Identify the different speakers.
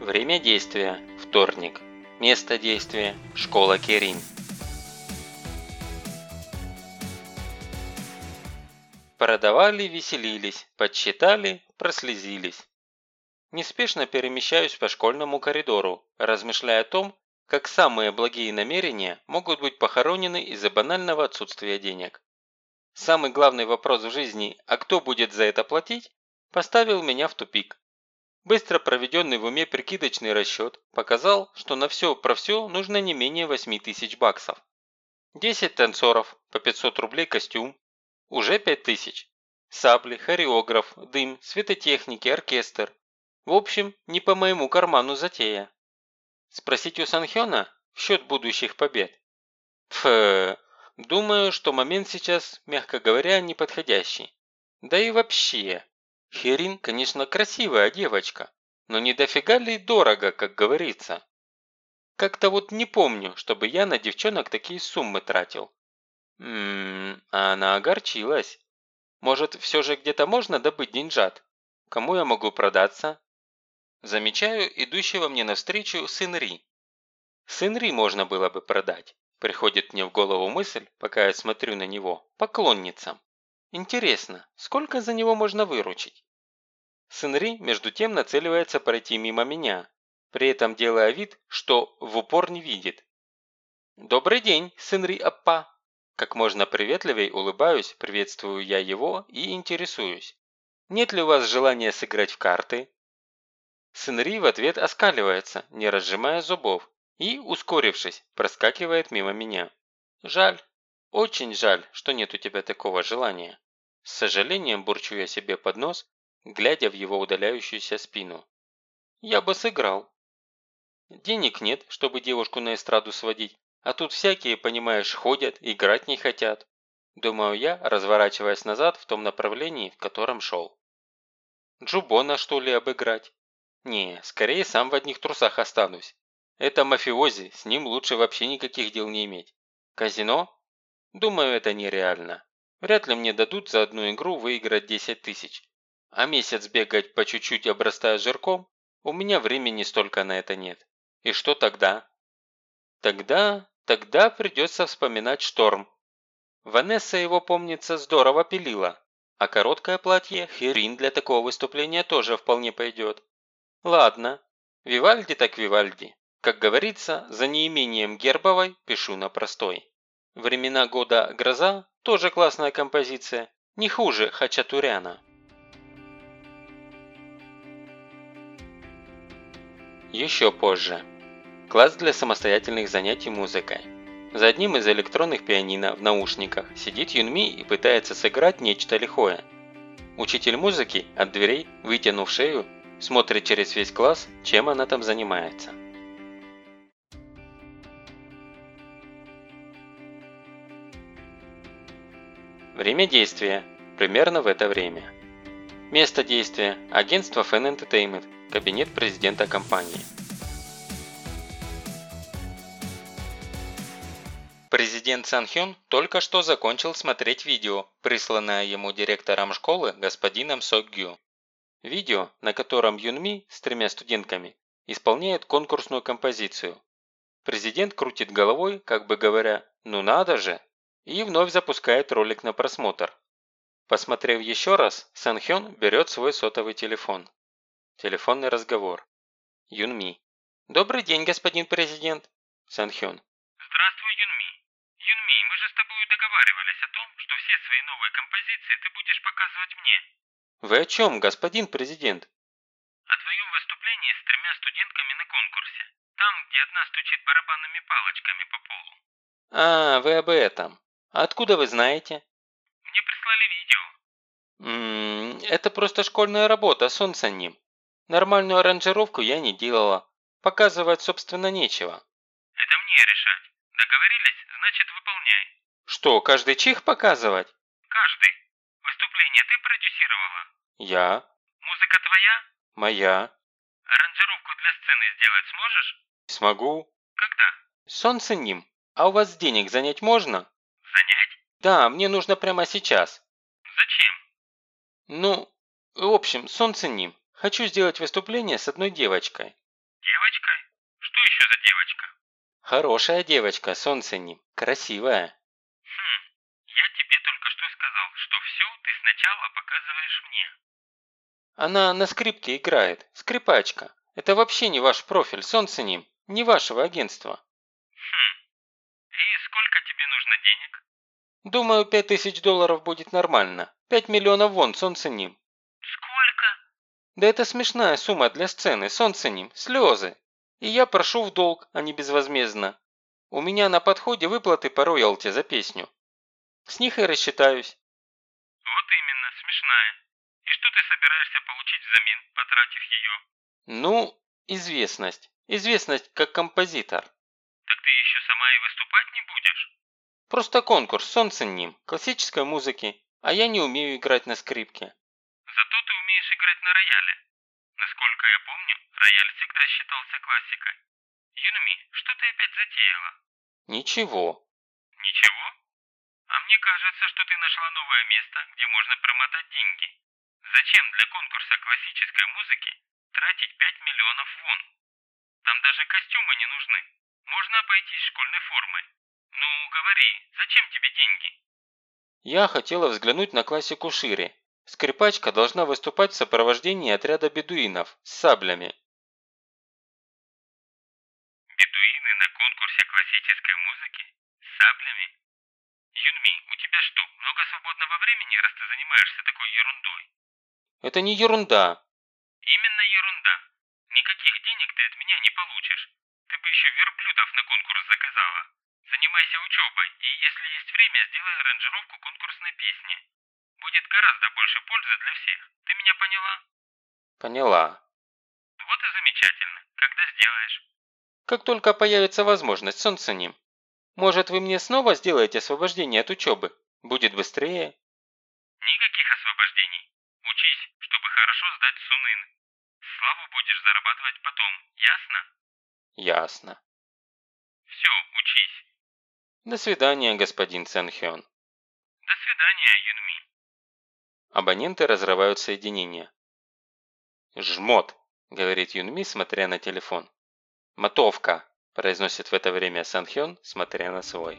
Speaker 1: Время действия – вторник. Место действия – школа Керин. Продавали, веселились, подсчитали, прослезились. Неспешно перемещаюсь по школьному коридору, размышляя о том, как самые благие намерения могут быть похоронены из-за банального отсутствия денег. Самый главный вопрос в жизни «а кто будет за это платить?» поставил меня в тупик. Быстро проведенный в уме прикидочный расчет показал, что на все про все нужно не менее 8 тысяч баксов. 10 танцоров, по 500 рублей костюм, уже 5 тысяч. Сабли, хореограф, дым, светотехники, оркестр. В общем, не по моему карману затея. Спросить у Санхёна в счет будущих побед? Пф, думаю, что момент сейчас, мягко говоря, неподходящий. Да и вообще, Херин, конечно, красивая девочка, но не дофига ли дорого, как говорится. Как-то вот не помню, чтобы я на девчонок такие суммы тратил. Ммм, а она огорчилась. Может, все же где-то можно добыть деньжат? Кому я могу продаться? Замечаю идущего мне навстречу сын Ри. Сын Ри можно было бы продать. Приходит мне в голову мысль, пока я смотрю на него, поклонницам. Интересно, сколько за него можно выручить? Сынри, между тем, нацеливается пройти мимо меня, при этом делая вид, что в упор не видит. «Добрый день, Сынри Аппа!» Как можно приветливей улыбаюсь, приветствую я его и интересуюсь. «Нет ли у вас желания сыграть в карты?» Сынри в ответ оскаливается, не разжимая зубов, и, ускорившись, проскакивает мимо меня. Жаль, очень жаль, что нет у тебя такого желания. С сожалением бурчу я себе под нос, глядя в его удаляющуюся спину. Я бы сыграл. Денег нет, чтобы девушку на эстраду сводить, а тут всякие, понимаешь, ходят, играть не хотят. Думаю я, разворачиваясь назад в том направлении, в котором шел. Джубона, что ли, обыграть? Не, скорее сам в одних трусах останусь. Это мафиози, с ним лучше вообще никаких дел не иметь. Казино? Думаю, это нереально. Вряд ли мне дадут за одну игру выиграть 10 тысяч. А месяц бегать по чуть-чуть обрастая жирком, у меня времени столько на это нет. И что тогда? Тогда, тогда придется вспоминать шторм. Ванесса его, помнится, здорово пилила. А короткое платье Херин для такого выступления тоже вполне пойдет. Ладно, Вивальди так Вивальди. Как говорится, за неимением Гербовой пишу на простой. Времена года «Гроза» тоже классная композиция, не хуже Хачатуряна. Еще позже. Класс для самостоятельных занятий музыкой. За одним из электронных пианино в наушниках сидит Юнми и пытается сыграть нечто лихое. Учитель музыки от дверей, вытянув шею, смотрит через весь класс, чем она там занимается. Время действия. Примерно в это время. Место действия. Агентство Fan Entertainment. Кабинет президента компании. Президент Сан Хён только что закончил смотреть видео, присланное ему директором школы господином Сок Гю. Видео, на котором Юн Ми с тремя студентками исполняет конкурсную композицию. Президент крутит головой, как бы говоря «ну надо же!» И вновь запускает ролик на просмотр. Посмотрев еще раз, Сан Хён берет свой сотовый телефон. Телефонный разговор. Юнми. «Добрый день, господин президент». Сан Хён.
Speaker 2: «Здравствуй, Юнми. Юнми, мы же с тобой договаривались о том, что все свои новые композиции ты будешь показывать мне».
Speaker 1: «Вы о чем, господин президент?»
Speaker 2: «О твоем выступлении с тремя студентками на конкурсе. Там, где одна стучит барабанными палочками по полу».
Speaker 1: «А, вы об этом. А откуда вы знаете?»
Speaker 2: «Мне прислали видео».
Speaker 1: «Ммм, это просто школьная работа, сон с ним. Нормальную аранжировку я не делала. Показывать, собственно, нечего».
Speaker 2: «Это мне решать. Договорились, значит выполняй».
Speaker 1: «Что, каждый чих показывать?»
Speaker 2: «Каждый. Выступление ты продюсировала?»
Speaker 1: «Я».
Speaker 2: «Музыка твоя?»
Speaker 1: «Моя».
Speaker 2: «Аранжировку для сцены сделать сможешь?»
Speaker 1: «Смогу».
Speaker 2: «Когда?»
Speaker 1: «Сон с ним. А у вас денег занять можно?»
Speaker 2: «Занять?
Speaker 1: «Да, мне нужно прямо сейчас».
Speaker 2: Зачем?»
Speaker 1: «Ну, в общем, сон с ним. Хочу сделать выступление с одной девочкой».
Speaker 2: Девочкой? Что еще за девочка?
Speaker 1: Хорошая девочка, солнце ним, красивая.
Speaker 2: Хм, я тебе только что сказал, что все ты сначала показываешь мне.
Speaker 1: Она на скрипке играет, скрипачка. Это вообще не ваш профиль, солнце ним, не вашего агентства.
Speaker 2: Хм, и сколько тебе нужно денег?
Speaker 1: Думаю, пять тысяч долларов будет нормально. Пять миллионов вон, солнце ним.
Speaker 2: Сколько?
Speaker 1: Да это смешная сумма для сцены, солнце ним, слезы. И я прошу в долг, а не безвозмездно. У меня на подходе выплаты по роялти за песню. С них и рассчитаюсь.
Speaker 2: Вот именно, смешная. И что ты собираешься получить взамен, потратив ее?
Speaker 1: Ну, известность. Известность как композитор.
Speaker 2: Так ты еще сама и выступать не будешь?
Speaker 1: Просто конкурс, солнце ним, классической музыки, а я не умею играть на скрипке.
Speaker 2: Зато ты умеешь играть на рояле. Насколько я помню, рояль всегда считался классикой. Юнми, что ты опять затеяла?
Speaker 1: Ничего.
Speaker 2: Ничего? А мне кажется, что ты нашла новое место, где можно промотать деньги. Зачем для конкурса классической музыки тратить 5 миллионов вон? Там даже костюмы не нужны. Можно обойтись школьной формой. Ну, говори, зачем тебе деньги?
Speaker 1: Я хотела взглянуть на классику шире. Скрипачка должна выступать в сопровождении отряда бедуинов с саблями.
Speaker 2: Бедуины на конкурсе классической музыки? С саблями? Юнми, у тебя что, много свободного времени, раз ты занимаешься такой ерундой?
Speaker 1: Это не ерунда.
Speaker 2: Сделай аранжировку конкурсной песни. Будет гораздо больше пользы для всех. Ты меня поняла?
Speaker 1: Поняла.
Speaker 2: Вот и замечательно. Когда сделаешь?
Speaker 1: Как только появится возможность, солнце ним. Может, вы мне снова сделаете освобождение от учебы? Будет быстрее.
Speaker 2: Никаких освобождений. Учись, чтобы хорошо сдать Сунын. Славу будешь зарабатывать потом, ясно?
Speaker 1: Ясно.
Speaker 2: Все, учись.
Speaker 1: До свидания, господин Цэнхён.
Speaker 2: До свидания, Юнми.
Speaker 1: Абоненты разрывают соединение. «Жмот», – говорит Юнми, смотря на телефон. «Мотовка», – произносит в это время Санхён, смотря на свой.